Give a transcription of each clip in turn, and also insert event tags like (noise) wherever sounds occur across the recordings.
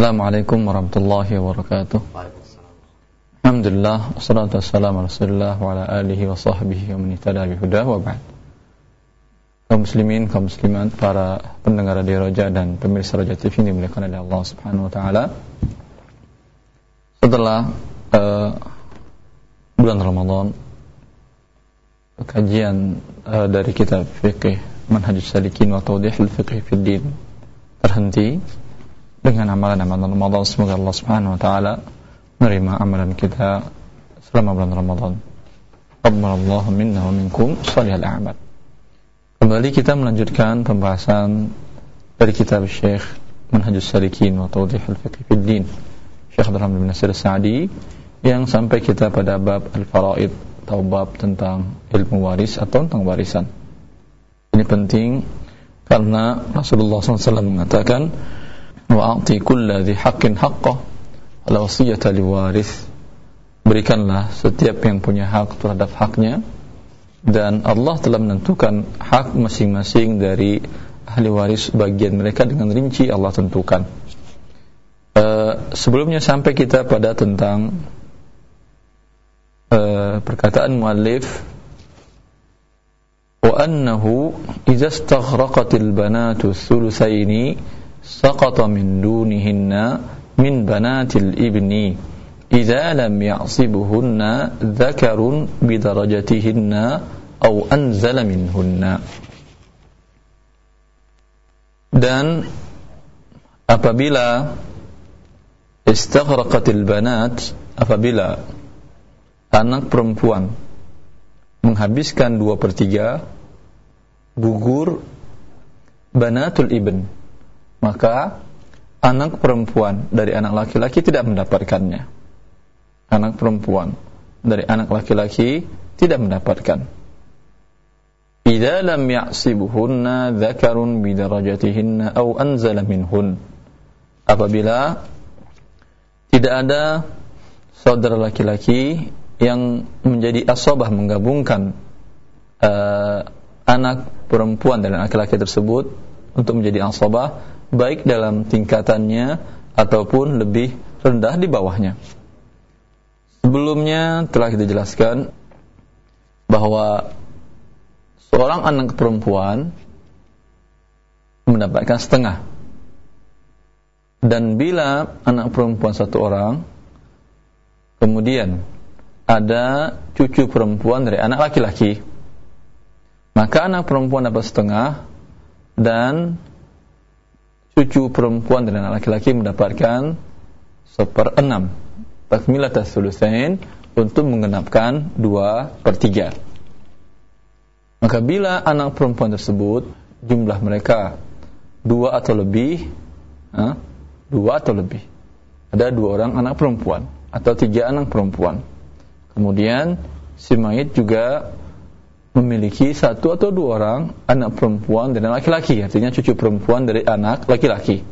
Assalamualaikum warahmatullahi wabarakatuh. Alhamdulillah wassalatu wassalamu ala Rasulillah wa ala alihi wa sahbihi wa man ihtada bihudah wa ba'd. Kaum muslimin, kaum muslimat, para pendengar radio Roja dan pemirsa Roja TV ini dimuliakan oleh Allah Subhanahu wa taala. Setelah uh, bulan Ramadan kajian uh, dari kitab fikih Manhajus Salikin wa Tawdihul Fiqh fid Din terhenti dengan amalan-amalan Ramadan semoga Allah Subhanahu wa taala menerima amalan kita selama bulan Ramadan. Allah minna wa minkum salihal a'mal. Kembali kita melanjutkan pembahasan dari kitab Syekh Manhajus Salikin wa Tawdihul Fiqh fid Din Syekh Abdul bin Nasir Sa'di yang sampai kita pada bab al-faraid atau bab tentang ilmu waris atau tentang warisan. Ini penting karena Rasulullah SAW mengatakan wa'ati kulla dhi haqqin haqqah ala wasiyata liwaris berikanlah setiap yang punya hak terhadap haknya. Dan Allah telah menentukan hak masing-masing dari ahli waris bagian mereka dengan rinci Allah tentukan. Uh, sebelumnya sampai kita pada tentang uh, perkataan muallif wa annahu idza istaghraqatil banatu thulutsaini سقط من دونهن من بنات الابن إذا لم يعصبهن ذكر بدرجتهن أو أنزل منهن dan apabila istaghraqatil banat apabila anak perempuan menghabiskan dua per tiga gugur banatul ibn maka anak perempuan dari anak laki-laki tidak mendapatkannya. Anak perempuan dari anak laki-laki tidak mendapatkan. Idza lam ya'sibuhunna dzakarun bi darajatihinna aw anzala minhun. Apabila tidak ada saudara laki-laki yang menjadi asobah menggabungkan uh, anak perempuan dan laki-laki tersebut untuk menjadi asobah baik dalam tingkatannya ataupun lebih rendah di bawahnya. Sebelumnya telah kita jelaskan bahwa seorang anak perempuan mendapatkan setengah. Dan bila anak perempuan satu orang kemudian ada cucu perempuan dari anak laki-laki, maka anak perempuan dapat setengah dan cucu perempuan dan anak laki-laki mendapatkan seperenam takmilat sulusain untuk mengenapkan dua per tiga. Maka bila anak perempuan tersebut jumlah mereka dua atau lebih, ha? dua atau lebih, ada dua orang anak perempuan atau tiga anak perempuan. Kemudian si mayit juga memiliki satu atau dua orang anak perempuan dan laki-laki artinya cucu perempuan dari anak laki-laki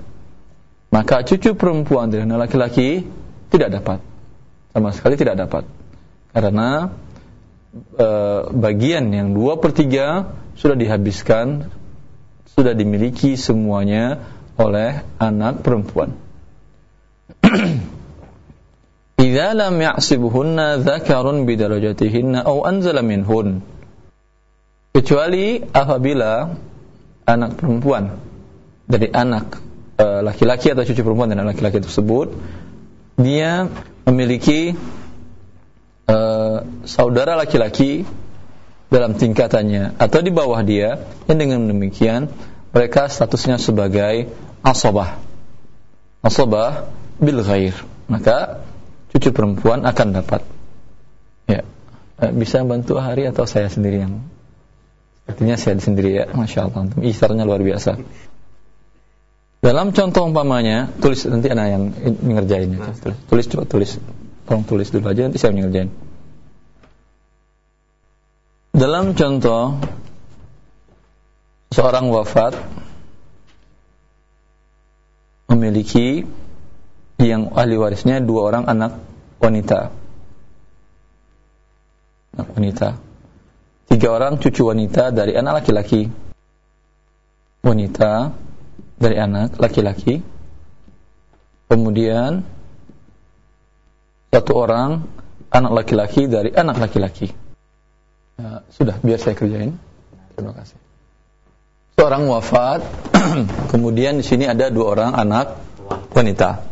maka cucu perempuan dari anak laki-laki tidak dapat. Sama sekali tidak dapat. Karena e, bagian yang dua per tiga sudah dihabiskan sudah dimiliki semuanya oleh anak perempuan. (clears throat) Idza lam ya'sibuhunna dzakarun bidarajatihinna aw anzala minhun kecuali apabila anak perempuan dari anak eh, laki-laki atau cucu perempuan dan laki-laki tersebut dia memiliki uh, saudara laki-laki dalam tingkatannya atau di bawah dia yang dengan demikian mereka statusnya sebagai asobah. Asobah bil ghair. Maka cucu perempuan akan dapat. Ya. Eh, bisa bantu hari atau saya sendiri yang Artinya saya sendiri ya, masya Allah. Isarnya luar biasa. Dalam contoh umpamanya, tulis nanti anak yang mengerjain ya. Tulis, tulis tulis. Tolong tulis dulu aja nanti saya mengerjain. Dalam contoh seorang wafat memiliki yang ahli warisnya dua orang anak wanita. Anak wanita tiga orang cucu wanita dari anak laki-laki wanita dari anak laki-laki kemudian satu orang anak laki-laki dari anak laki-laki. Ya, sudah, biar saya kerjain. Terima kasih. Seorang wafat, (clears throat) kemudian di sini ada dua orang anak wanita.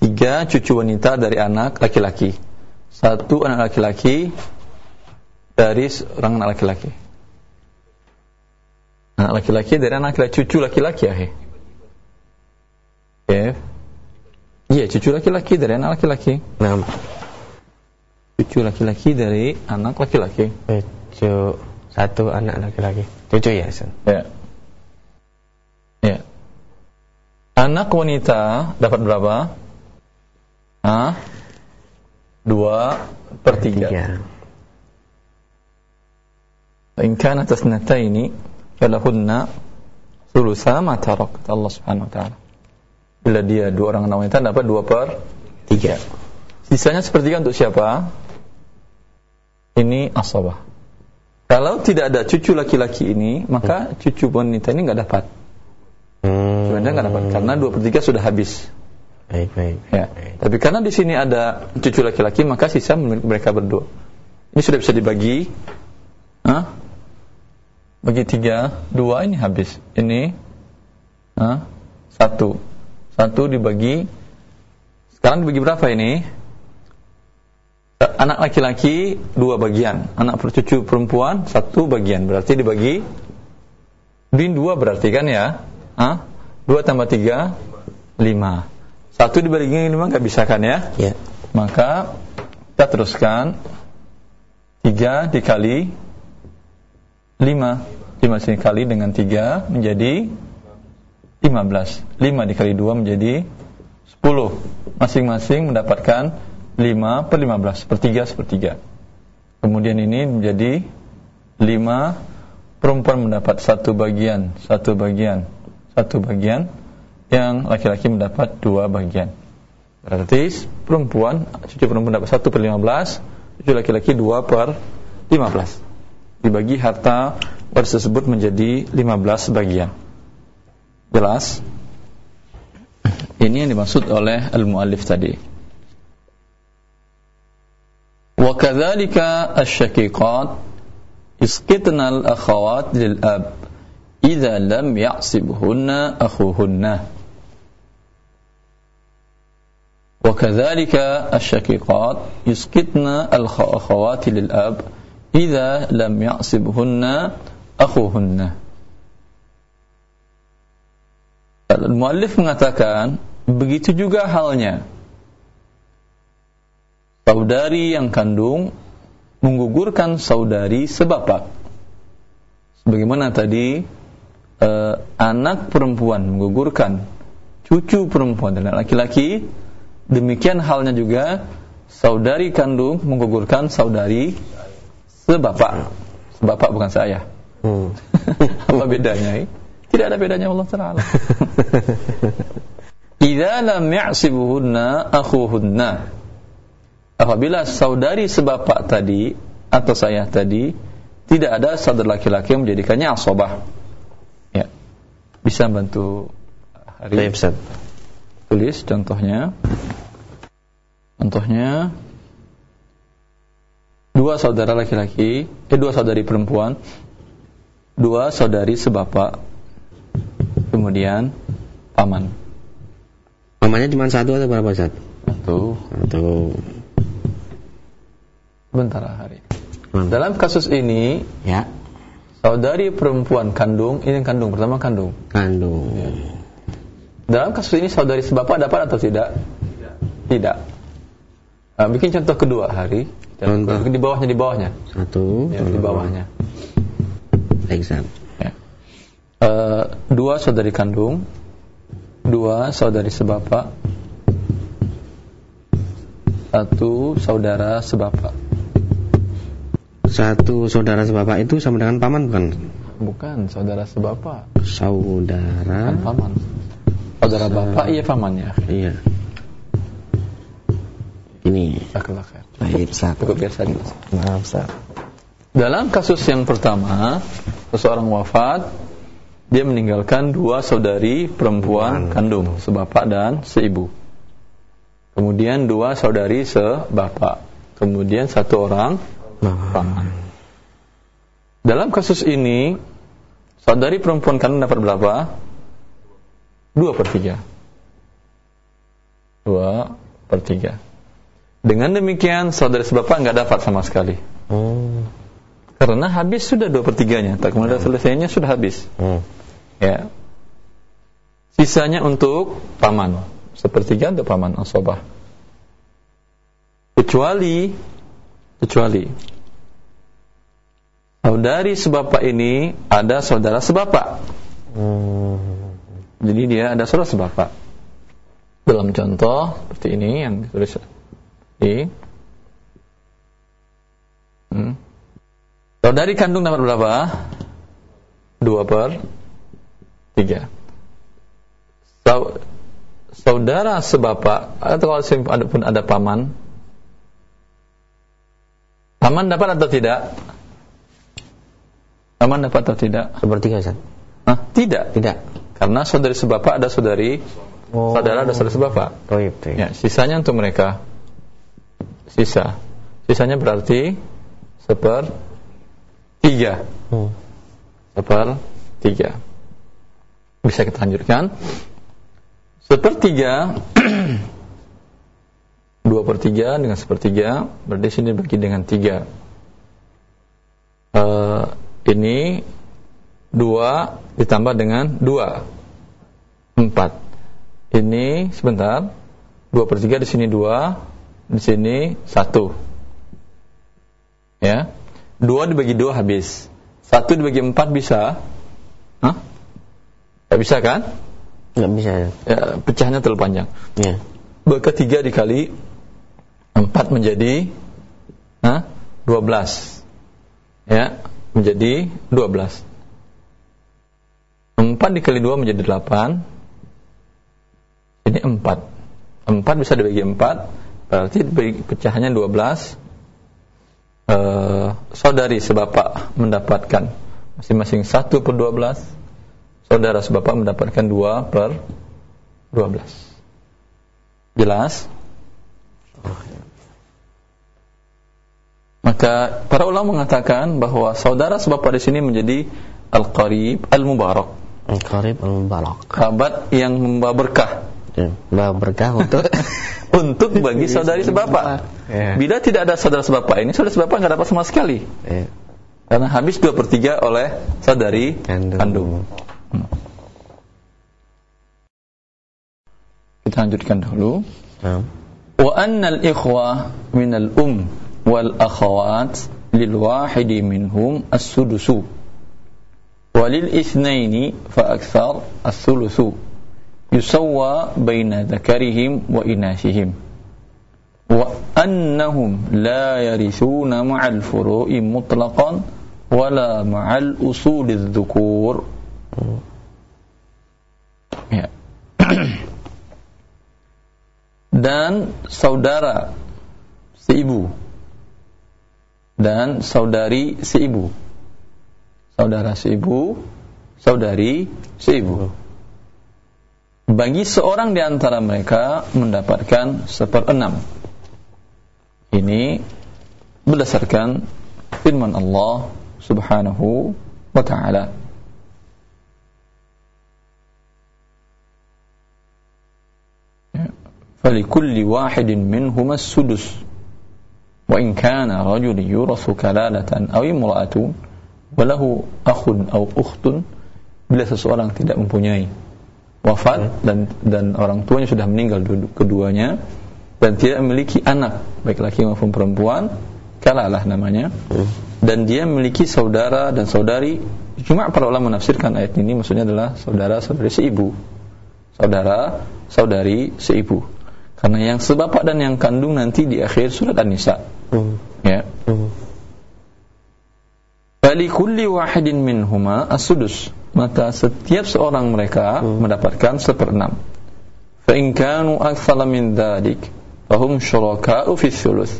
Tiga cucu wanita dari anak laki-laki. Satu anak laki-laki dari seorang anak laki-laki. Anak laki-laki dari anak laki-laki, cucu laki-laki ya. Oke. Iya, cucu laki-laki dari anak laki-laki. Nah, Cucu laki-laki dari anak laki-laki. cucu satu anak laki-laki. Cucu ya, San? Ya. Ya. Anak wanita dapat berapa? Hah? Dua per tiga. In kana tasnataini falahunna thulutha ma tarak kata Allah Subhanahu wa taala. Bila dia dua orang anak wanita dapat dua per Tiga. Sisanya sepertiga untuk siapa? Ini asabah. Kalau tidak ada cucu laki-laki ini, maka cucu wanita ini nggak dapat. Hmm. Sebenarnya nggak dapat karena dua per tiga sudah habis. Baik, baik. Ya. baik. Tapi karena di sini ada cucu laki-laki, maka sisa mereka berdua. Ini sudah bisa dibagi. Hah? Bagi tiga, dua ini habis. Ini hah? satu. Satu dibagi. Sekarang dibagi berapa ini? Anak laki-laki dua bagian, anak cucu perempuan satu bagian. Berarti dibagi din dua berarti kan ya? Hah? Dua tambah tiga, lima. Satu dibagi lima nggak bisa kan ya? Ya. Maka kita teruskan tiga dikali lima. Lima kali dengan tiga menjadi lima belas. Lima dikali dua menjadi sepuluh. Masing-masing mendapatkan lima per lima belas. Sepertiga, sepertiga. Kemudian ini menjadi lima perempuan mendapat satu bagian, satu bagian, satu bagian yang laki-laki mendapat dua bagian. Berarti perempuan, cucu perempuan dapat satu per lima belas, cucu laki-laki dua per lima belas Dibagi harta waris tersebut menjadi lima belas bagian. Jelas? Ini yang dimaksud oleh al-muallif tadi. وكذلك الشقيقات يسقطن الأخوات للأب إذا لم يعصبهن أخوهن وكذلك الشقيقات يسقطن الأخوات للأب idza lam ya'sibhunna akhuhunna Muallif mengatakan begitu juga halnya. Saudari yang kandung menggugurkan saudari sebapak. Sebagaimana tadi eh, anak perempuan menggugurkan cucu perempuan dan laki-laki demikian halnya juga saudari kandung menggugurkan saudari sebapak. Sebapak bukan saya. Hmm. (laughs) Apa bedanya? Tidak ada bedanya Allah Taala. (laughs) Idza lam ya'sibuhunna akhuhunna apabila saudari sebapak tadi atau saya tadi tidak ada saudara laki-laki yang menjadikannya asobah ya bisa bantu hari tulis contohnya contohnya dua saudara laki-laki eh dua saudari perempuan dua saudari sebapak kemudian paman Mamanya cuma satu atau berapa, Ustaz? satu Satu. bentar hari Hmm. dalam kasus ini Ya. saudari perempuan kandung ini yang kandung pertama kandung Kandung. dalam kasus ini saudari sebapak dapat atau tidak tidak Ah, bikin contoh kedua hari Dan Contoh. di bawahnya di bawahnya Satu. ya, di bawahnya Ustaz. ya. Eh, dua saudari kandung dua saudari sebapak satu saudara sebapak Satu saudara sebapak itu sama dengan paman bukan? bukan saudara sebapak Saudara. kan paman saudara bapak iya pamannya Iya. Ini. Baik, Ustaz. cukup biasa dulu Maaf, Ustaz. Dalam kasus yang pertama, seseorang wafat, dia meninggalkan dua saudari perempuan kandung, sebapak dan seibu. kemudian dua saudari sebapak, kemudian satu orang paman. Dalam kasus ini, saudari perempuan kandung dapat berapa? Dua per tiga. Dua per tiga. Dengan demikian, saudari sebapak nggak dapat sama sekali. Hmm. Karena habis sudah dua per tiganya. Tak kemudian selesainya sudah habis. Hmm. Ya. Sisanya untuk paman. Sepertiga untuk paman asobah. Kecuali kecuali saudari sebapak ini ada saudara sebapak. Hmm. Jadi dia ada saudara sebapak. Dalam contoh seperti ini yang ditulis di hmm. Saudari kandung dapat berapa? Dua per tiga. Sau- saudara sebapak atau kalau ada pun ada paman, paman dapat atau tidak? Paman dapat atau tidak? Sepertiga, Ustaz? Hah? Tidak. Tidak. Karena saudari sebapak ada saudari, Oh. saudara ada saudari sebapak. Toib, toib. Ya, sisanya untuk mereka. Sisa. Sisanya berarti seper tiga. Hmm. Seper tiga. Bisa kita lanjutkan. Sepertiga (clears throat) dua per tiga dengan sepertiga berarti sini bagi dengan tiga. Eh, ini dua ditambah dengan dua empat. Ini sebentar dua per tiga di sini dua di sini satu. Ya, dua dibagi dua habis. Satu dibagi empat bisa? Hah? Gak bisa kan? Nggak bisa. Ya, pecahnya terlalu panjang. Ya. Maka tiga dikali empat menjadi hah? 12 ya menjadi 12 empat dikali dua menjadi 8 ini empat empat bisa dibagi empat berarti pecahannya 12 eh, saudari sebapak mendapatkan masing-masing 1 per 12 saudara sebapak mendapatkan 2 per 12 jelas? Maka para ulama mengatakan bahwa saudara sebapak di sini menjadi al-qarib al-mubarak, Al-Qarib al-Mubarak. kerabat yang membawa berkah Ya, bawa berkah untuk (laughs) untuk bagi iya, saudari iya, sebapak. Iya. Bila tidak ada saudara sebapak ini, saudara sebapak nggak dapat sama sekali. Karena habis dua pertiga oleh saudari kandung. kandung. Hmm. Kita lanjutkan dahulu. Hmm. Wa annal ikhwa minal um wal akhawat lil wahidi minhum as-sudusu. Walil isnaini fa akthar as-sulusu yusawwa baina dhakarihim wa inasihim. Wa annahum la yarithuna ma'al furu'i mutlaqan wala ma'al dzukur ya. (clears throat) Dan saudara seibu dan saudari seibu saudara seibu saudari seibu bagi seorang di antara mereka mendapatkan seperenam ini berdasarkan firman Allah subhanahu wa ta'ala فلكل واحد منهما السدس وإن كان رجل يورث كلالة أو امرأة وله أخ أو أخت bila seseorang tidak mempunyai wafat dan dan orang tuanya sudah meninggal du- keduanya dan tidak memiliki anak baik laki maupun perempuan kalalah namanya. Dan dia memiliki saudara dan saudari. Cuma para ulama menafsirkan ayat ini maksudnya adalah saudara saudari seibu saudara saudari seibu karena yang sebapak dan yang kandung nanti di akhir surat An-Nisa. Hmm. ya. Hmm. Bali kulli wahidin minhuma as-sudus maka setiap seorang mereka mendapatkan seperenam fa in kanu aktsara min dzalik fahum syuraka'u fi thuluth.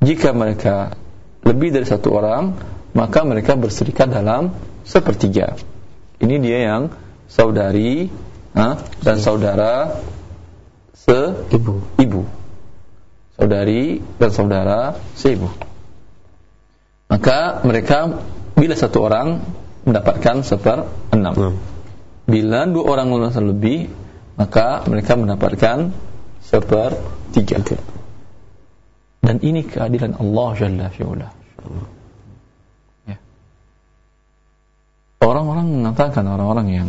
Jika mereka lebih dari satu orang maka mereka berserikat dalam sepertiga. Ini dia yang saudari ha, dan saudara seibu Ibu. ibu. Saudari dan saudara seibu. Maka mereka bila satu orang mendapatkan seper enam. Hmm. Bila dua orang lebih, maka mereka mendapatkan seper tiga. Dan ini keadilan Allah Jalla fi'ula. Ya. Orang-orang mengatakan orang-orang yang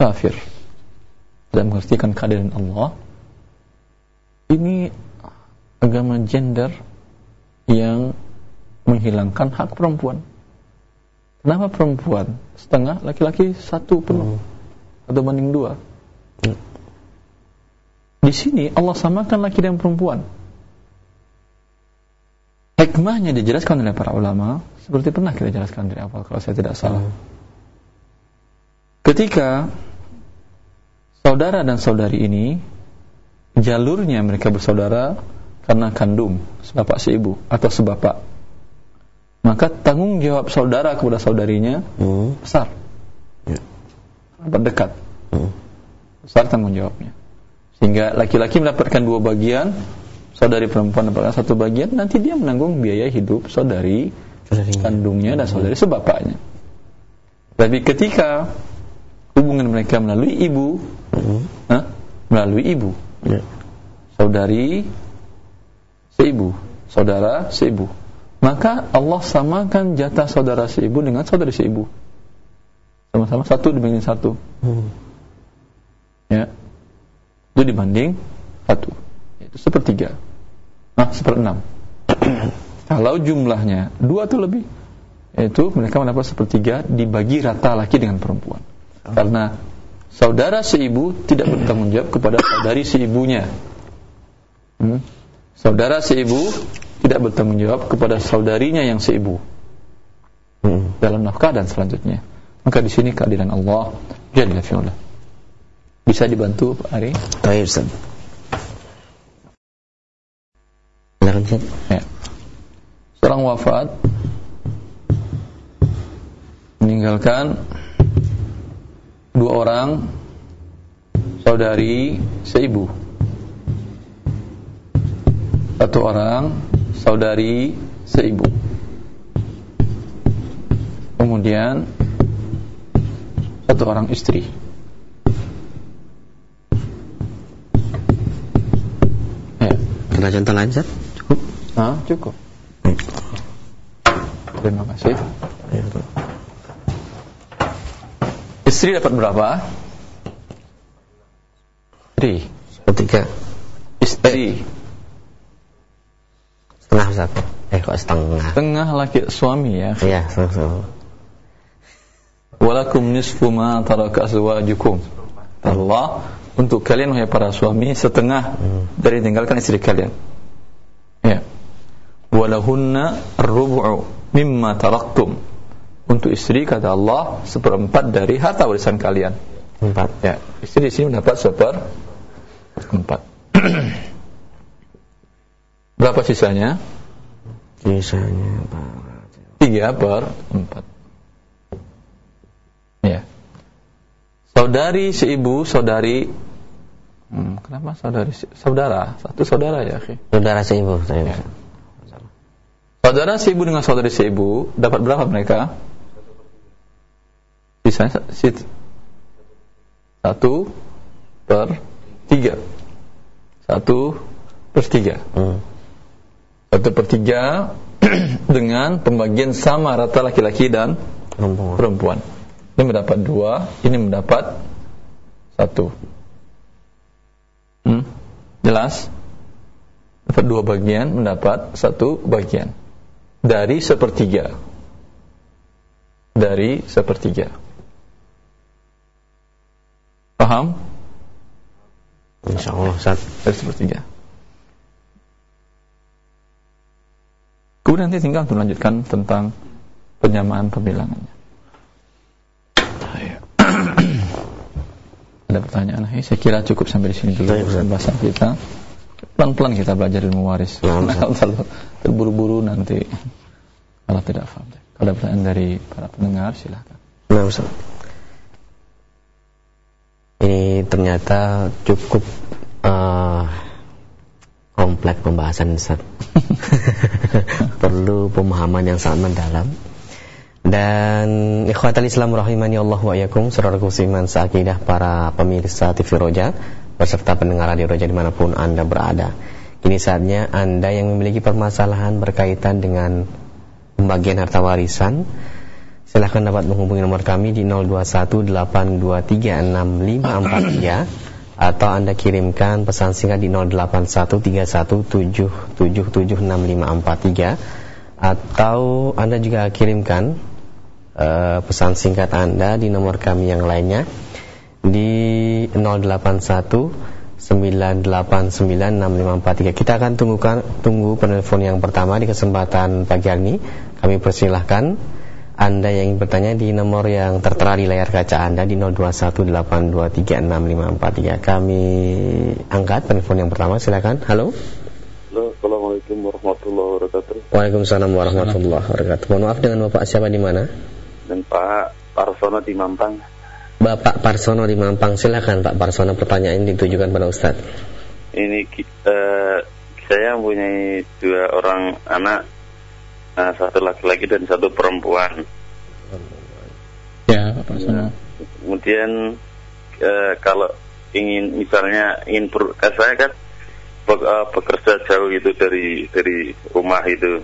kafir dan mengertikan keadilan Allah ini agama gender yang menghilangkan hak perempuan. Kenapa perempuan setengah, laki-laki satu penuh hmm. atau banding dua? Hmm. Di sini Allah samakan laki dan perempuan. Hikmahnya dijelaskan oleh para ulama seperti pernah kita jelaskan dari awal kalau saya tidak salah. Hmm. Ketika saudara dan saudari ini jalurnya mereka bersaudara karena kandung sebapak seibu atau sebapak maka tanggung jawab saudara kepada saudarinya hmm. besar ya. berdekat hmm. besar tanggung jawabnya sehingga laki-laki mendapatkan dua bagian saudari perempuan mendapatkan satu bagian nanti dia menanggung biaya hidup saudari Saudarinya. kandungnya dan saudari hmm. sebapaknya tapi ketika hubungan mereka melalui ibu hmm. nah, melalui ibu ya. saudari seibu saudara seibu maka Allah samakan jatah saudara seibu dengan saudari seibu sama-sama satu dibanding satu. Hmm. ya. Itu dibanding satu. Itu sepertiga. Nah seperenam. (clears throat) Kalau jumlahnya dua atau lebih itu mereka mendapat sepertiga dibagi rata laki dengan perempuan. Karena saudara seibu tidak bertanggung jawab kepada saudari seibunya hmm? saudara seibu tidak bertanggung jawab kepada saudarinya yang seibu hmm. dalam nafkah dan selanjutnya. Maka di sini keadilan Allah jalla fi'ala. Bisa dibantu Pak Ari? Baik, Ustaz. Silakan, Ustaz. Ya. Seorang wafat meninggalkan dua orang saudari seibu. Satu orang saudari seibu. Kemudian satu orang istri. Ya. Ada contoh lain, Zat? Cukup? Ah, cukup. Terima kasih. Ya, Istri dapat berapa? Istri. Ketiga. Istri setengah Ustaz. Eh kok setengah? Setengah laki suami ya. Iya, setengah. Walakum nisfu ma taraka azwajukum. Allah untuk kalian wahai para suami setengah hmm. dari tinggalkan istri kalian. Ya. Walahunna rubu'u mimma taraktum. Untuk istri kata Allah seperempat dari harta warisan kalian. Empat. Ya, istri di sini mendapat seper empat. (clears throat) Berapa sisanya? Sisanya tiga per empat. Ya. Saudari seibu, saudari hmm, kenapa saudari saudara? Satu saudara ya, okay. Saudara seibu, saya. Ya. Saudara seibu dengan saudari seibu dapat berapa mereka? Sisanya satu per tiga. Satu per tiga. Hmm satu per tiga (clears throat) dengan pembagian sama rata laki-laki dan perempuan. perempuan. Ini mendapat dua, ini mendapat satu. Hmm? Jelas? Dapat dua bagian, mendapat satu bagian. Dari sepertiga. Dari sepertiga. Paham? Insya Allah, Ustaz. Dari sepertiga. Kemudian nanti tinggal untuk melanjutkan tentang penyamaan pembilangannya. (clears throat) Ada pertanyaan? Hey, saya kira cukup sampai di sini dulu pembahasan kita. Pelan-pelan kita belajar ilmu waris. (laughs) Kalau terburu-buru nanti kalau tidak paham. Kalau ada pertanyaan dari para pendengar silahkan. Nah, Ustaz. Ini ternyata cukup uh, kompleks pembahasan Ustaz. (laughs) Perlu pemahaman yang sangat mendalam. Dan ikhwatal Islam rahimani Allah wa yakum Saudara kusiman seakidah para pemirsa TV Roja Beserta pendengar Radio Roja di mana pun Anda berada Kini saatnya Anda yang memiliki permasalahan berkaitan dengan Pembagian harta warisan Silahkan dapat menghubungi nomor kami di 0218236543 Atau Anda kirimkan pesan singkat di 081317776543 Atau Anda juga kirimkan uh, pesan singkat Anda di nomor kami yang lainnya di 081 9896543. Kita akan tunggukan tunggu penelpon yang pertama di kesempatan pagi hari ini. Kami persilahkan Anda yang ingin bertanya di nomor yang tertera di layar kaca Anda di 0218236543. Kami angkat penelpon yang pertama, silakan. Halo. Halo, Assalamualaikum warahmatullahi wabarakatuh. Waalaikumsalam warahmatullahi wabarakatuh. Mohon maaf dengan Bapak siapa di mana? dan Pak Parsono di Mampang. Bapak Parsono di Mampang, silakan Pak Parsono pertanyaan ini ditujukan pada Ustadz. Ini uh, saya mempunyai dua orang anak, uh, satu laki-laki dan satu perempuan. Ya, Pak Parsono. kemudian uh, kalau ingin misalnya ingin ber, uh, saya kan uh, bekerja jauh itu dari dari rumah itu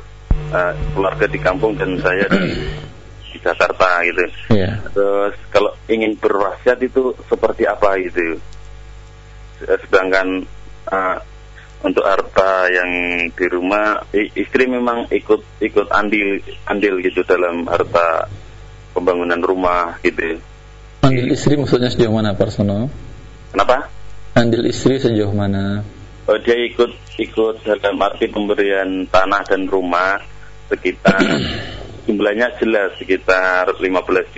uh, keluarga di kampung dan saya di di Jakarta gitu. Iya. Terus kalau ingin berwasiat itu seperti apa gitu. Sedangkan uh, untuk harta yang di rumah istri memang ikut ikut andil andil gitu dalam harta pembangunan rumah gitu. Andil istri maksudnya sejauh mana Parsono? Kenapa? Andil istri sejauh mana? Oh, dia ikut ikut dalam arti pemberian tanah dan rumah sekitar (clears throat) jumlahnya jelas sekitar 15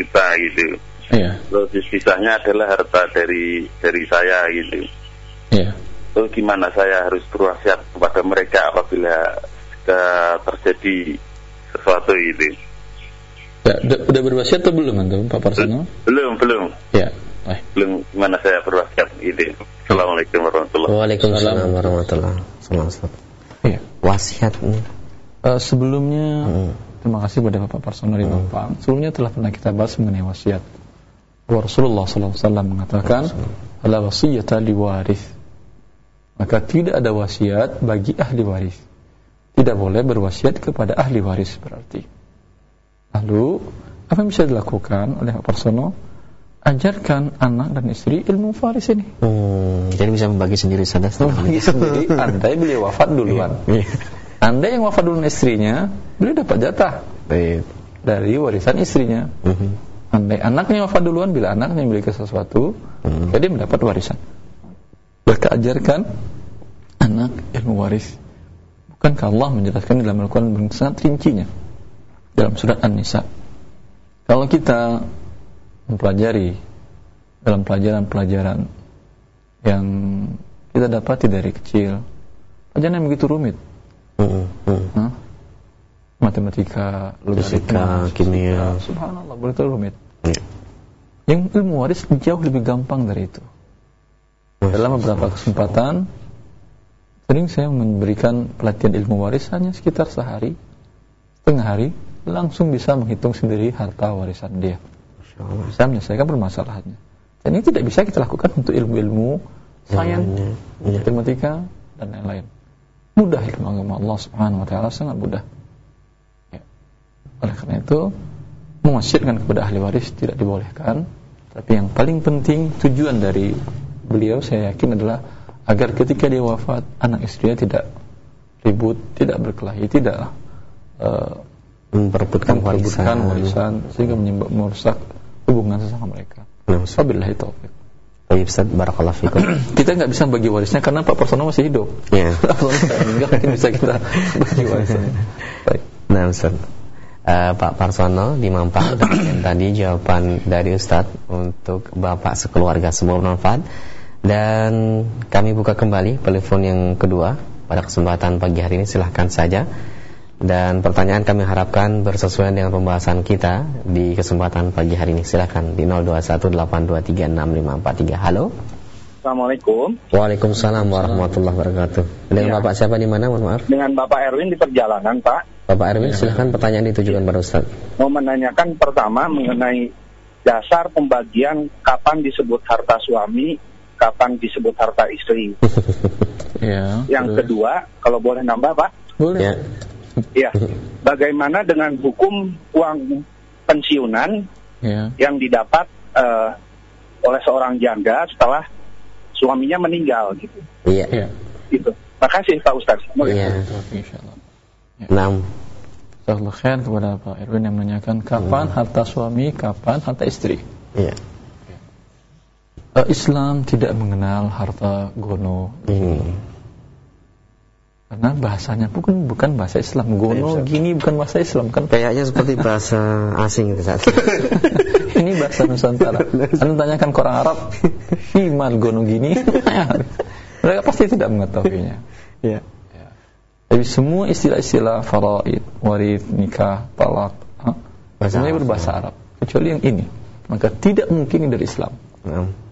juta gitu. Iya. Terus sisanya adalah harta dari dari saya gitu. Iya. Terus gimana saya harus berwasiat kepada mereka apabila terjadi sesuatu gitu. Ya, udah berwasiat atau belum antum Pak Parsono? Belum, belum. Ya. Eh. Belum gimana saya berwasiat gitu. Assalamualaikum warahmatullahi wabarakatuh. Waalaikumsalam warahmatullahi wabarakatuh. Iya. Wasiat. Uh, sebelumnya Hmm. Terima kasih kepada Bapak Parsono di Mampang. Sebelumnya telah pernah kita bahas mengenai wasiat. Rasulullah SAW mengatakan, "La wasiyata li waris." Maka tidak ada wasiat bagi ahli waris. Tidak boleh berwasiat kepada ahli waris berarti. Lalu, apa yang bisa dilakukan oleh Pak Parsono? Ajarkan anak dan istri ilmu waris ini. Hmm, jadi bisa membagi sendiri saja. Membagi sendiri, andai beliau wafat duluan. Iya. Anda yang wafat duluan istrinya, beliau dapat jatah Baik. dari warisan istrinya. Mhm. Andai anaknya wafat duluan, bila anaknya memiliki sesuatu, Hmm. jadi mendapat warisan. Maka ajarkan anak ilmu waris. Bukankah Allah menjelaskan dalam Al-Quran dengan sangat rincinya dalam surat An-Nisa. Kalau kita mempelajari dalam pelajaran-pelajaran yang kita dapati dari kecil, pelajaran yang begitu rumit, Mhm. Mhm. Hah? matematika, logaritma, kimia. subhanallah, begitu rumit. Iya. Yang ilmu waris jauh lebih gampang dari itu. Dalam beberapa kesempatan, sering saya memberikan pelatihan ilmu waris hanya sekitar sehari, setengah hari, langsung bisa menghitung sendiri harta warisan dia. Bisa menyelesaikan permasalahannya. Dan ini tidak bisa kita lakukan untuk ilmu-ilmu sains, lainnya, iya. matematika, dan lain-lain. Mudah ilmu agama Allah Subhanahu wa taala sangat mudah. Ya. Oleh karena itu, mewasiatkan kepada ahli waris tidak dibolehkan, tapi yang paling penting tujuan dari beliau saya yakin adalah agar ketika dia wafat anak istrinya tidak ribut, tidak berkelahi, tidak uh, Memperebutkan memperebutkan warisan. warisan sehingga menyebab merusak hubungan sesama mereka. Ustaz. Wabillahi taufik. Baik Ustaz, barakallahu fikum. (clears throat) Kita nggak bisa bagi warisnya karena Pak Parsono masih hidup. Ya. (laughs) Kalau meninggal mungkin bisa kita (laughs) bagi warisnya. Baik. Nah, Ustaz. Eh, Pak Parsono di Mampang dan tadi jawaban dari Ustadz untuk Bapak sekeluarga semua bermanfaat dan kami buka kembali telepon yang kedua pada kesempatan pagi hari ini silahkan saja dan pertanyaan kami harapkan bersesuaian dengan pembahasan kita di kesempatan pagi hari ini silahkan di 0218236543 halo Assalamualaikum. Waalaikumsalam warahmatullahi wabarakatuh. Dengan Ya. Bapak siapa di mana? Mohon maaf. Dengan Bapak Erwin di perjalanan, Pak. Bapak Erwin, silahkan pertanyaan ditujukan pada Ustaz. Mau menanyakan pertama mengenai dasar pembagian kapan disebut harta suami, kapan disebut harta istri. (laughs) Ya. Yang boleh. kedua, kalau boleh nambah, Pak. boleh. Ya. Ya. Bagaimana dengan hukum uang pensiunan Ya. yang didapat eh, oleh seorang janda setelah suaminya meninggal gitu. Iya. Ya. Gitu. Makasih Pak Ustaz. Iya. Insyaallah. Enam. Jazakallah khair kepada Pak Erwin yang menanyakan kapan harta suami, kapan harta istri. Iya. Eh, Islam tidak mengenal harta gono Ini. karena bahasanya bukan bukan bahasa Islam. Gono gini bukan bahasa Islam kan. Kayaknya seperti bahasa asing itu Ustaz. (laughs) Ini bahasa Nusantara. Anda tanyakan ke orang Arab, himal gono gini. (laughs) Mereka pasti tidak mengetahuinya. Iya. Tapi semua istilah-istilah faraid, warid, nikah, talak, ha? Bahasa semuanya Arab. berbahasa Arab. Kecuali yang ini, maka tidak mungkin dari Islam. Enam.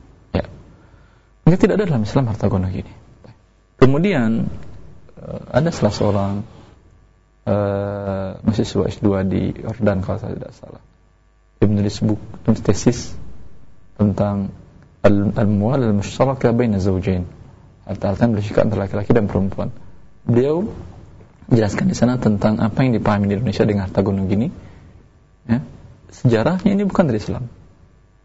Maka tidak ada dalam Islam harta gono gini. Kemudian eh, ada salah seorang eh, mahasiswa S2 di Yordan kalau saya tidak salah. Dia menulis buku, menulis tesis tentang al- al-muwal al-mushtaraka baina zawjain. Harta-harta yang bersyikat antara laki-laki dan perempuan. Beliau jelaskan di sana tentang apa yang dipahami di Indonesia dengan harta gono gini. Ya. Sejarahnya ini bukan dari Islam.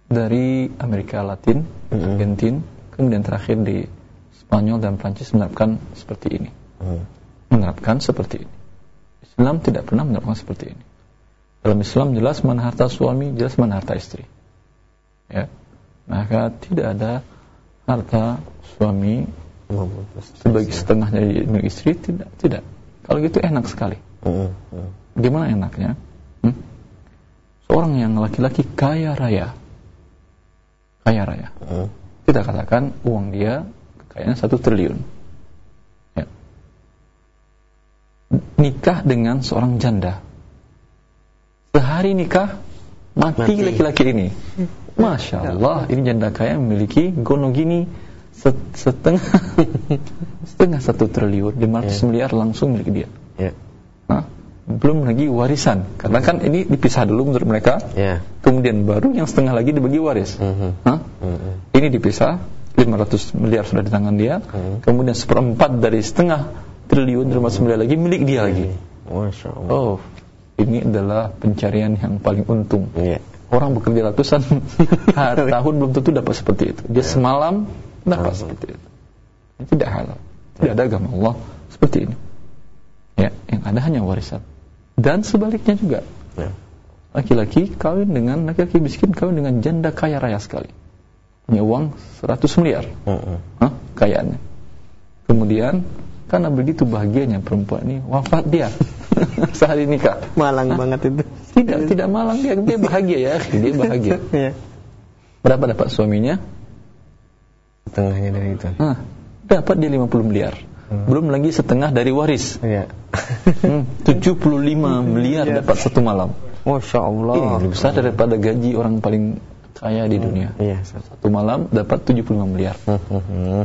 Dari Amerika Latin, Mhm. Argentin, kemudian terakhir di Spanyol dan Prancis menerapkan seperti ini. Hmm. Menerapkan seperti ini. Islam tidak pernah menerapkan seperti ini. Dalam Islam jelas mana harta suami, jelas mana harta istri. Ya. Maka tidak ada harta suami sebagai setengah dari milik istri tidak tidak. Kalau gitu enak sekali. Hmm. Hmm. Gimana enaknya? Hmm? Seorang yang laki-laki kaya raya, kaya raya, Hmm. Kita katakan uang dia kayaknya satu triliun. Ya. Nikah dengan seorang janda. Sehari nikah, mati laki-laki ini. Masya Allah, ini janda kaya memiliki gono gini set- setengah (laughs) setengah satu triliun, 500 miliar langsung milik dia. Ya. Belum lagi warisan, karena kan ini dipisah dulu menurut mereka, Ya. kemudian baru yang setengah lagi dibagi waris. Mhm. Hah? Hmm. Ini dipisah, 500 miliar sudah di tangan dia, Hmm. kemudian seperempat dari setengah triliun, 500 miliar lagi milik dia lagi. Masya Allah. Oh, ini adalah pencarian yang paling untung. Iya. Orang bekerja ratusan (laughs) tahun belum tentu dapat seperti itu. Dia semalam dapat Hmm. seperti itu. Ini tidak halal. Tidak ada agama Allah seperti ini. Ya, yang ada hanya warisan. Dan sebaliknya juga. Ya. Laki-laki kawin dengan laki-laki miskin kawin dengan janda kaya raya sekali. Punya uang 100 miliar. Hmm. Hah? Kayaannya. Kemudian karena begitu bahagianya perempuan ini wafat dia (laughs) sehari nikah. Malang banget itu. Tidak, tidak malang dia, dia bahagia ya, dia bahagia. (laughs) Iya. Berapa dapat suaminya? Setengahnya dari itu. Nah, dapat dia 50 miliar. Belum lagi setengah dari waris. Iya. Hmm, 75 (laughs) miliar dapat satu malam. Masya Allah. Ini lebih besar daripada gaji orang paling kaya di dunia. Iya. Satu malam dapat 75 miliar. Hmm, hmm, hmm.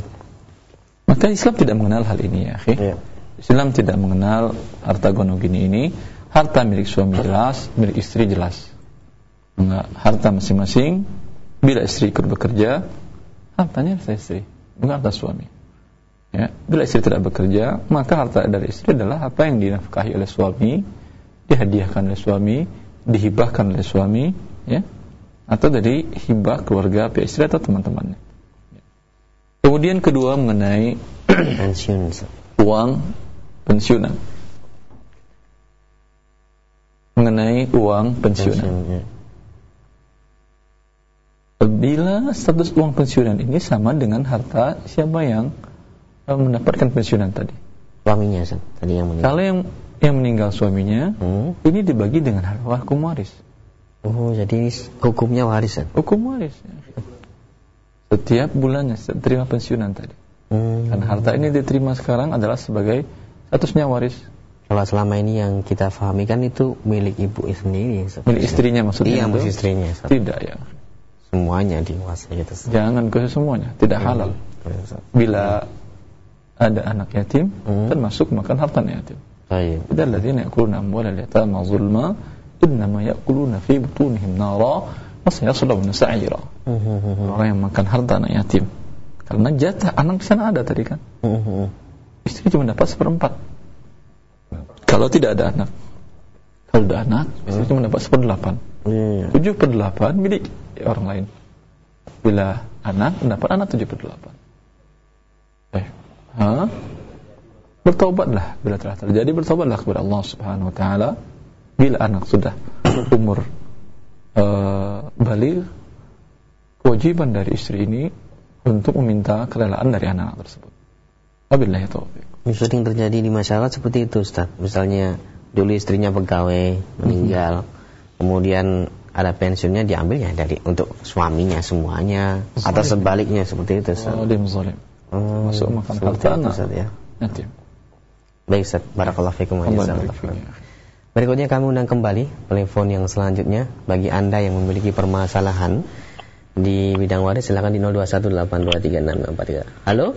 Maka Islam tidak mengenal hal ini ya, akhi. Iya. Islam tidak mengenal harta gonogini ini. Harta milik suami jelas, milik istri jelas. Enggak, harta masing-masing. Bila istri ikut bekerja, hartanya harta istri, bukan harta suami. Ya, bila istri tidak bekerja, maka harta dari istri adalah apa yang dinafkahi oleh suami, dihadiahkan oleh suami, dihibahkan oleh suami, ya, atau dari hibah keluarga pihak istri atau teman-temannya. Kemudian kedua mengenai (clears throat) Pensiun. Uang pensiunan. Mengenai uang pensiunan. Pensiun, ya. Bila status uang pensiunan ini sama dengan harta siapa yang mendapatkan pensiunan tadi. Suaminya Ustaz. Tadi yang meninggal. Kalau yang yang meninggal suaminya, Hmm. ini dibagi dengan hukum waris. Oh, jadi ini hukumnya warisan. Hukum waris. Setiap bulannya terima pensiunan tadi. Hmm. Karena harta ini diterima sekarang adalah sebagai statusnya waris Kalau selama ini yang kita pahami kan itu milik ibu sendiri. Milik istrinya maksudnya. Iya, itu? milik istrinya. Ustaz. Tidak ya. Semuanya dikuasai gitu. Ustaz. Jangan ke semuanya, tidak halal. Bila ada anak yatim hmm. termasuk makan harta yatim. Baik. Dan yang yakuluna amwalal yatama zulma innama yakuluna fi butunihim nara wa sayaslawna sa'ira. Hmm. Orang yang makan harta anak yatim. Karena jatah anak di sana ada tadi kan. Hmm. Istri cuma dapat seperempat. Kalau tidak ada anak. Kalau ada anak, istri cuma dapat seperdelapan. Iya, iya. Tujuh per delapan milik orang lain. Bila anak, mendapat anak tujuh per delapan. Eh, ha? bertobatlah bila telah terjadi bertobatlah kepada Allah Subhanahu Wa Taala bila anak sudah umur uh, balik kewajiban dari istri ini untuk meminta kerelaan dari anak tersebut. Wabillahi taufiq. Ini sering terjadi di masyarakat seperti itu Ustaz Misalnya dulu istrinya pegawai meninggal Kemudian ada pensiunnya diambil ya dari untuk suaminya semuanya Atau sebaliknya seperti itu Ustaz Zalim zalim. Oh, Masuk makan harta anak. Ustaz, ya. Yatim. Baik Ustaz, Barakallahu fikum. Berikutnya kami undang kembali telepon yang selanjutnya bagi Anda yang memiliki permasalahan di bidang waris silakan di 0218236643. Halo?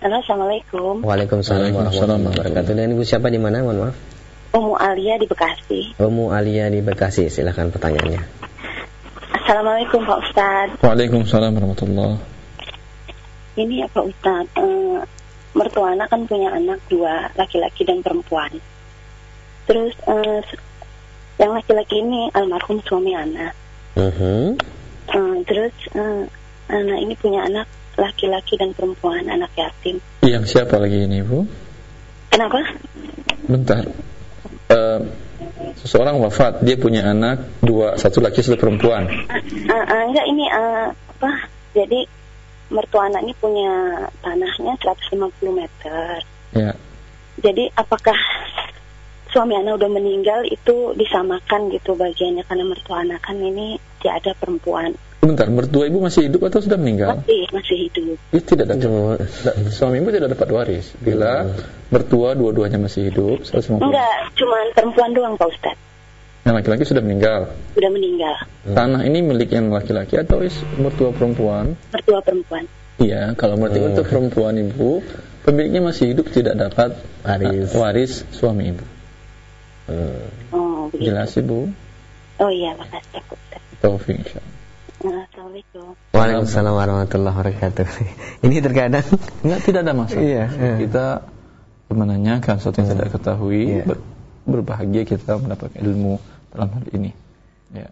Halo, Assalamualaikum. Waalaikumsalam Waalaikumsalam warahmatullahi wabarakatuh. Dengan Ibu siapa di mana? Mohon maaf. Umu Alia di Bekasi. Umu Alia di Bekasi, silakan pertanyaannya. Assalamualaikum Pak Ustadz. Waalaikumsalam warahmatullahi Ini ya Pak Ustadz, eh, mertua anak kan punya anak dua, laki-laki dan perempuan. Terus eh, s- yang laki-laki ini almarhum suami anak. Mhm. Eh, terus eh, anak ini punya anak laki-laki dan perempuan, anak yatim. Yang siapa lagi ini, Bu? Kenapa? Bentar. Eh, seseorang wafat, dia punya anak dua, satu laki, satu perempuan. Eh, eh, enggak ini eh, apa? Jadi mertua anak ini punya tanahnya 150 meter. Ya. Jadi apakah suami anak udah meninggal itu disamakan gitu bagiannya karena mertua anak kan ini tiada perempuan Bentar, mertua ibu masih hidup atau sudah meninggal? masih masih hidup. Dia tidak dapat. Itu- da- Suami ibu tidak dapat waris. Bila mertua dua-duanya masih hidup, 150. Enggak, cuman perempuan doang Pak Ustad. Yang laki-laki sudah meninggal. Udah meninggal. Tanah ini milik yang laki-laki atau is mertua perempuan? Mertua perempuan. Iya, kalau mertua itu perempuan ibu, pemiliknya masih hidup tidak dapat Waris. uh, waris suami ibu. Hmm. Oh, begitu. Jelas ibu? Oh iya, makasih Ustad. Taufik Assalamualaikum. Waalaikumsalam warahmatullahi wabarakatuh. (laughs) Ini terkadang Enggak, tidak ada masalah. Iya, iya. Kita menanyakan sesuatu yang tidak ketahui, Iya. Ber- berbahagia kita mendapatkan ilmu dalam hal ini. Ya.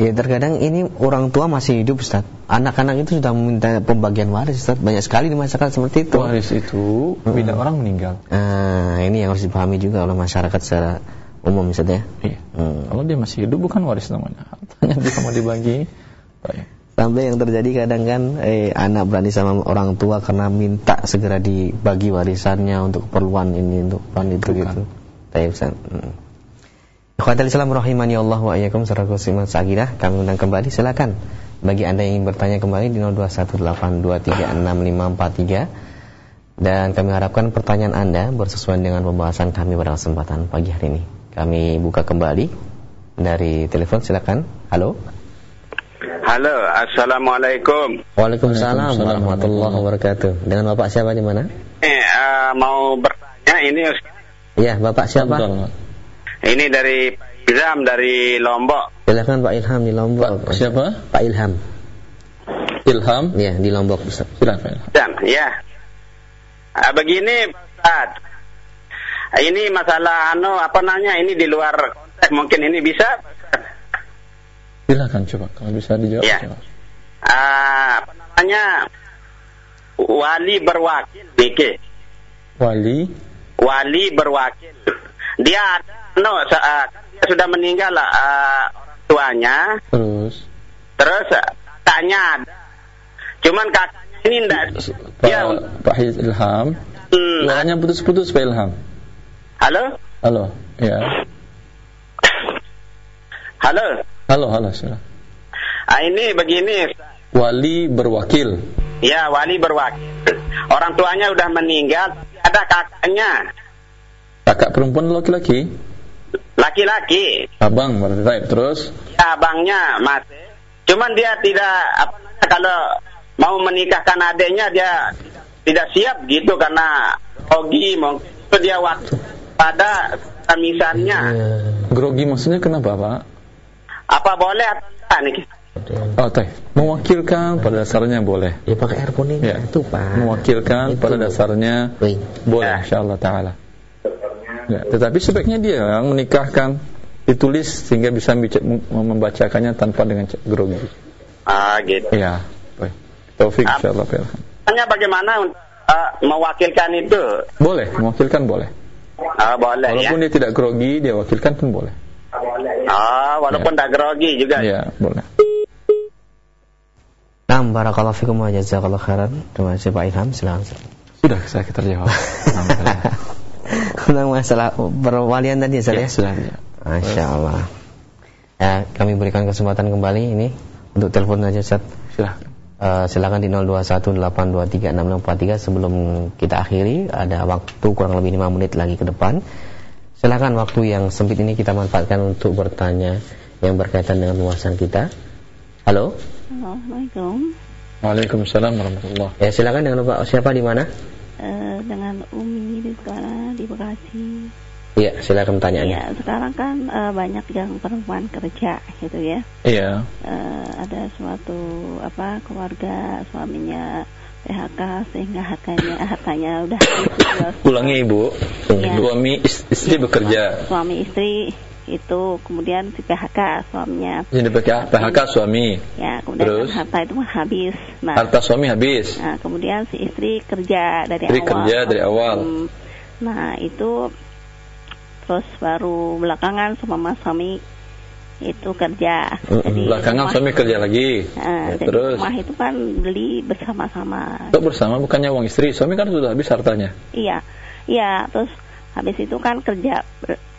Ya terkadang ini orang tua masih hidup Ustaz Anak-anak itu sudah meminta pembagian waris Ustaz Banyak sekali di masyarakat seperti itu Waris itu bila orang meninggal. Nah ini yang harus dipahami juga oleh masyarakat secara umum Ustaz ya Iya. Hmm. Kalau dia masih hidup bukan waris namanya. (laughs) Hartanya dia mau dibagi. Baik. Sampai yang terjadi kadang kan eh, Anak berani sama orang tua karena minta segera dibagi warisannya Untuk keperluan ini, untuk keperluan itu Bukan. gitu Baik Ustaz hmm. Ikhwatal Islam rahimani Allah wa ayyakum Saraku siman Kami undang kembali silakan Bagi anda yang ingin bertanya kembali di 0218236543 Dan kami harapkan pertanyaan anda Bersesuaian dengan pembahasan kami pada kesempatan pagi hari ini Kami buka kembali Dari telepon silakan Halo Halo, Assalamualaikum. Waalaikumsalam Waalaikumsalam warahmatullahi wabarakatuh Dengan Bapak siapa di mana? Eh, eh, mau bertanya ini Ustaz. Iya Bapak siapa? Ini dari Pak Izam dari Lombok. Silakan Pak Ilham di Lombok Siapa? Pak Ilham Ilham. Iya di Lombok Ustaz Silakan. Ilham. Ya. Begini Pak Ustaz. Ini masalah anu apa nanya ini di luar konteks mungkin ini bisa Pak? Silakan coba kalau bisa dijawab. Ya. jawab. Ah, apa namanya? Wali berwakil BK. Wali Wali berwakil. Dia ada no ah, kan dia sudah meninggal ah, orang tuanya. terus Terus kakaknya ada. Cuman kakaknya ini enggak Pak dia Pak Hiz Ilham. hmm, Suaranya putus-putus Pak Ilham. halo? Halo. Ya. Halo. Halo, halo, silakan. Ah, ini begini. Wali berwakil. Ya, wali berwakil. Orang tuanya udah meninggal, ada kakaknya. Kakak perempuan laki-laki? Laki-laki. Abang berarti baik. Terus Ya, abangnya masih. Cuman dia tidak apa namanya kalau mau menikahkan adiknya dia tidak siap gitu karena grogi mungkin itu dia waktu pada misalnya Grogi maksudnya kenapa, Pak? apa boleh atau tidak nih Oh, teh. Mewakilkan pada dasarnya boleh. Ya pakai earphone ini Ya. itu Pak. Mewakilkan Itu. pada dasarnya Wih. boleh Ya. insyaallah taala. Ya, tetapi sebaiknya dia yang menikahkan ditulis sehingga bisa membaca- membacakannya tanpa dengan grogi. ah gitu Ya, baik. Taufik Ah. insyaallah. Pak. Tanya bagaimana eh, mewakilkan itu Boleh, mewakilkan boleh. Ah, boleh Walaupun ya dia tidak grogi, dia wakilkan pun boleh. ah walaupun Ya. tak grogi juga Ya, boleh. Nah, barakallahu fikum wa jazakallahu khairan. Terima kasih Pak Ilham, silakan. Sudah saya terjawab. (laughs) Tentang masalah perwalian tadi Ustaz ya, ya. sudah ya. Masya Allah. Ya, kami berikan kesempatan kembali ini untuk telepon aja Ustaz. Silahkan. Eh, silakan di 0218236643 sebelum kita akhiri ada waktu kurang lebih 5 menit lagi ke depan. Silakan waktu yang sempit ini kita manfaatkan untuk bertanya yang berkaitan dengan luasan kita. Halo? Assalamualaikum Waalaikumsalam warahmatullahi Ya, silakan dengan Bapak siapa di mana? Eh, dengan Umi di sekolah di Bekasi. Iya, silakan pertanyaannya. Ya sekarang kan eh, banyak yang perempuan kerja gitu ya. Iya. Eh, ada suatu apa keluarga suaminya PHK sehingga hartanya (coughs) hartanya udah jual Ulangi Ibu. Iya. Suami is- istri bekerja. suami istri itu kemudian si PHK suaminya Jadi PHK, PHK suami. ya kemudian Terus? kan harta itu mah habis nah Harta suami habis. Nah, kemudian si istri kerja dari Istri awal. kerja dari awal. Hmm. Nah, itu terus baru belakangan sama mas suami itu kerja. Mm-mm. Jadi Belakangan rumah- suami kerja lagi. Nah, Ya, terus rumah itu kan beli bersama-sama. Kok bersama bukannya uang istri? Suami kan sudah habis hartanya. Iya, iya. Terus habis itu kan kerja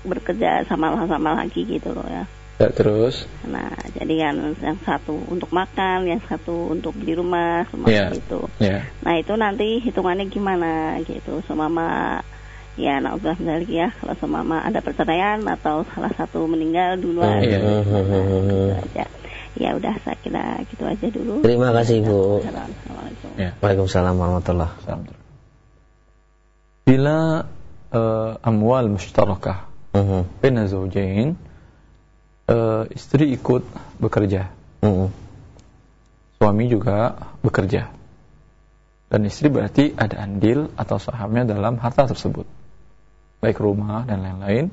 bekerja sama-sama lagi gitu loh ya. Ya, terus Nah, jadi kan yang satu untuk makan, yang satu untuk beli rumah, semua Iya. gitu. ya. Nah itu nanti hitungannya gimana gitu semama ya naudzubillah min dzalik ya kalau semama ada perceraian atau salah satu meninggal duluan Iya. gitu aja. Ya udah saya kira gitu aja dulu. Terima kasih, Bu. Assalamualaikum. Ya. Waalaikumsalam warahmatullahi Salam. Bila eh, amwal mushtarakah Mhm. baina zawjain eh, istri ikut bekerja, Mhm. suami juga bekerja. Dan istri berarti ada andil atau sahamnya dalam harta tersebut. Baik rumah dan lain-lain.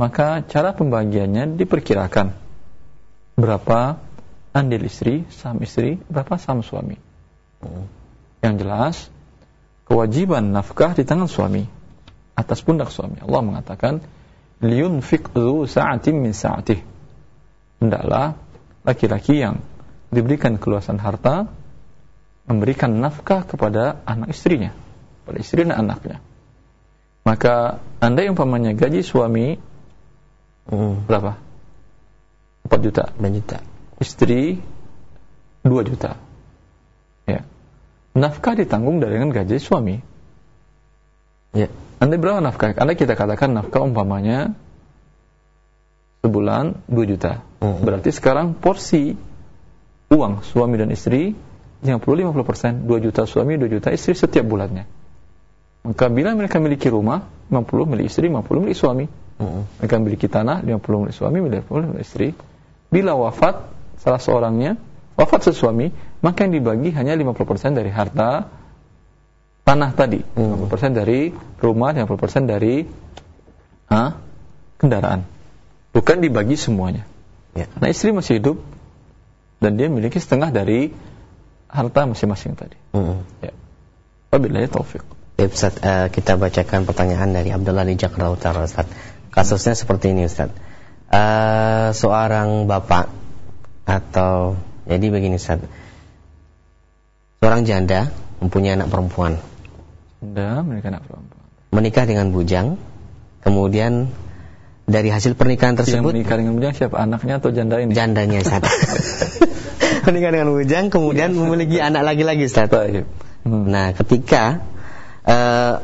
Maka cara pembagiannya diperkirakan berapa andil istri, saham istri, berapa saham suami. Yang jelas, kewajiban nafkah di tangan suami atas pundak suami. Allah mengatakan, "Liyunfiq dzu sa'atin min sa'atih." Hendaklah laki-laki yang diberikan keluasan harta memberikan nafkah kepada anak istrinya, pada istri dan anaknya. Maka Anda yang pamannya gaji suami Mhm. berapa? 4 juta. 4 juta. Istri 2 juta. Ya. Nafkah ditanggung dari dengan gaji suami. Ya. Anda berapa nafkah? Anda kita katakan nafkah umpamanya sebulan 2 juta. Mhm. Berarti sekarang porsi uang suami dan istri 50-50%. 2 juta suami, 2 juta istri setiap bulannya. Maka bila mereka memiliki rumah, 50 milik istri, 50 milik suami. Mhm. Mereka memiliki tanah, 50 milik suami, 50 milik istri. Bila wafat salah seorangnya, wafat sesuami, maka yang dibagi hanya 50% dari harta tanah tadi. Hmm. 50% dari rumah, 50% dari ah, kendaraan. Bukan dibagi semuanya. Ya. Nah istri masih hidup dan dia memiliki setengah dari harta masing-masing tadi. Mhm. Ya. Wabillahi taufik. Ya, Ustaz, eh, kita bacakan pertanyaan dari Abdullah di Jakarta Utara, Ustaz. Kasusnya seperti ini, Ustaz. Eh, seorang bapak atau jadi begini, Ustaz. Seorang janda mempunyai anak perempuan, Anda mereka anak perempuan. menikah dengan bujang, kemudian dari hasil pernikahan Yang tersebut menikah dengan bujang siapa? Anaknya atau janda ini? jandanya, Ustaz. (laughs) menikah dengan bujang, kemudian memiliki anak lagi-lagi, Ustaz. Baik. Hmm. Nah, ketika eh,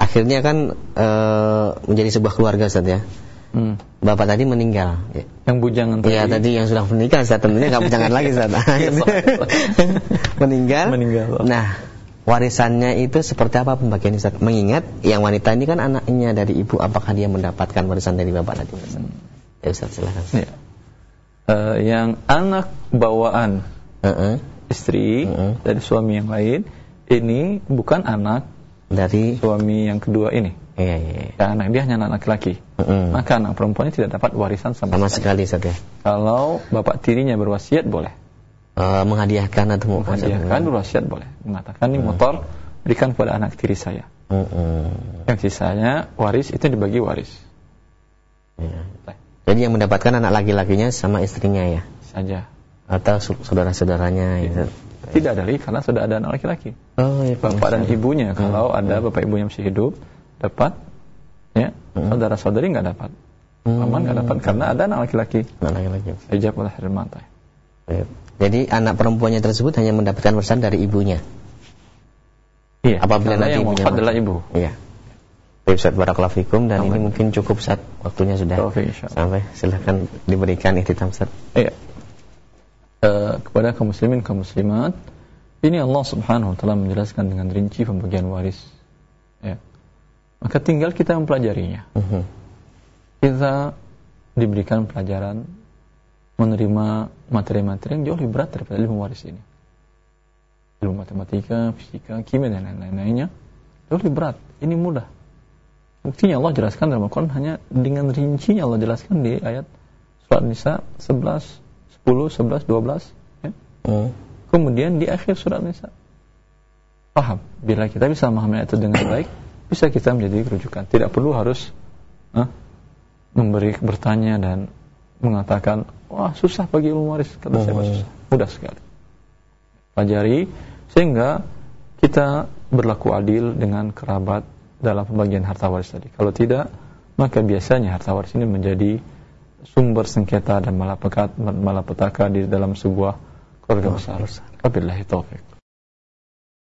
akhirnya kan eh, menjadi sebuah keluarga Ustaz ya. Hmm. bapak tadi meninggal. Ya. Yang bujangan tadi. Iya tadi yang sudah menikah Ustaz tentunya nggak bujangan lagi Ustaz. (laughs) (laughs) meninggal. Meninggal. Nah, warisannya itu seperti apa pembagian Ustaz? Mengingat yang wanita ini kan anaknya dari ibu, apakah dia mendapatkan warisan dari bapak tadi Ustaz? Ya Ustaz silakan. Ya. Eh, yang anak bawaan Heeh. istri Mm-mm. dari suami yang lain ini bukan anak Dari suami yang kedua ini. iya iya. Ya, anak dia hanya anak laki-laki. Mm-mm. Maka anak perempuannya tidak dapat warisan sama, Sama sekali. sekali Ustaz ya. Kalau bapak tirinya berwasiat boleh. Eh, menghadiahkan atau Menghadiahkan berwasiat boleh. Mengatakan ini motor berikan kepada anak tiri saya. Mm-mm. Yang sisanya waris itu dibagi waris. Iya. Jadi yang mendapatkan anak laki-lakinya sama istrinya ya Saja. atau saudara-saudaranya gitu. Tidak ada lagi karena sudah ada anak laki-laki. Oh iya Pak. Bapak dan ibunya kalau ada bapak ibunya masih hidup dapat ya saudara saudari nggak dapat paman nggak dapat karena ada anak laki-laki Anak laki-laki. hijab oleh hermata. Jadi anak perempuannya tersebut hanya mendapatkan warisan dari ibunya. iya. Apabila nanti yang ibunya adalah ibu. Iya. Baik Ustaz Barakallahu Fikum. Dan ini Amin. mungkin cukup saat waktunya sudah Taufik, sampai. Silahkan diberikan ihtitam Ustaz. iya. Eh, kepada kaum muslimin kaum muslimat ini Allah subhanahu wa ta'ala menjelaskan dengan rinci pembagian waris. Ya. Maka tinggal kita mempelajarinya. Mhm. kita diberikan pelajaran menerima materi-materi yang jauh lebih berat daripada ilmu waris ini. Ilmu matematika, fisika, kimia dan lain-lainnya jauh lebih berat. Ini mudah. Buktinya Allah jelaskan dalam Al-Quran hanya dengan rincinya Allah jelaskan di ayat surat Nisa 11, 10, 11, 12. Ya. Hmm. Kemudian di akhir surat Nisa. Paham? Bila kita bisa memahami itu dengan baik, bisa kita menjadi rujukan. Tidak perlu harus eh, memberi bertanya dan mengatakan, wah susah bagi ilmu waris. Kata saya, Hmm. susah. Mudah sekali. Pelajari sehingga kita berlaku adil dengan kerabat dalam pembagian harta waris tadi. Kalau tidak, maka biasanya harta waris ini menjadi sumber sengketa dan malapetaka di dalam sebuah keluarga besar. Wabillahi taufik.